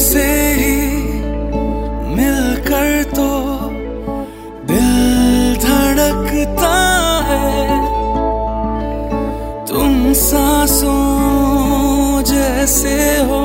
तुमसे ही मिलकर तो दिल धड़कता है। तुम सांसों जैसे हो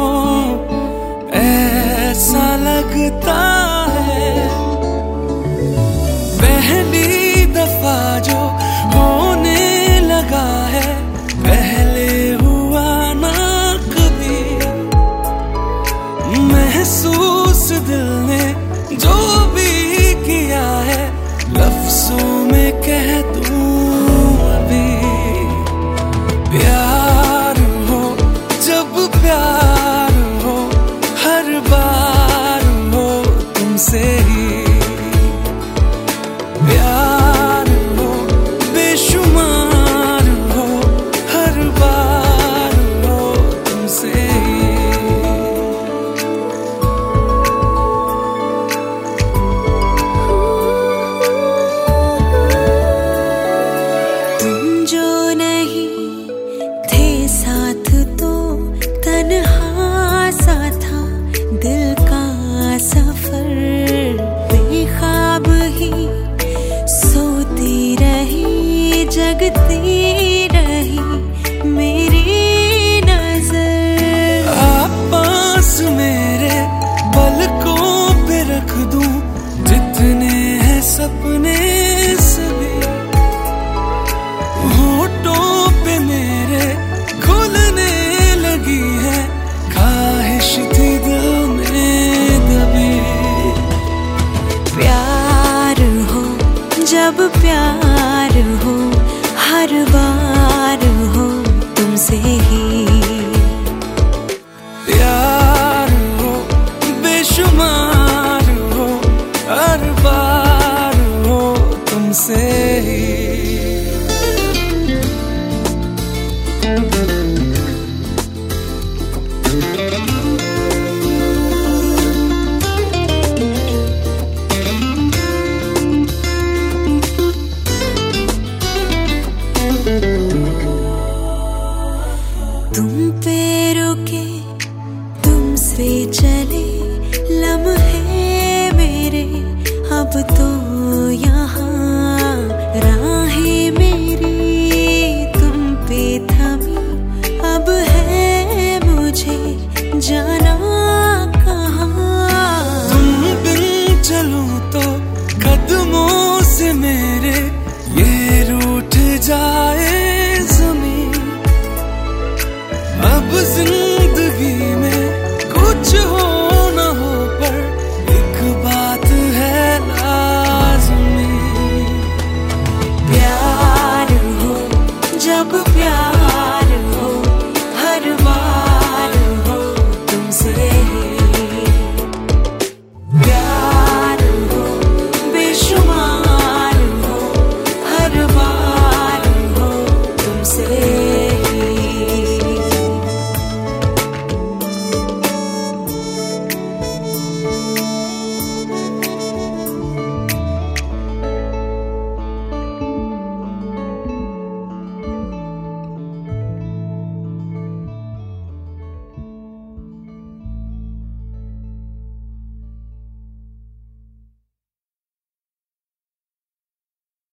जगती रही मेरी नज़र। आप पास मेरे पलकों 하루 보 तो मेरी तुम पे अब है मुझे जाना कहाँ। तो कदमों से मेरे, ये जाए जमी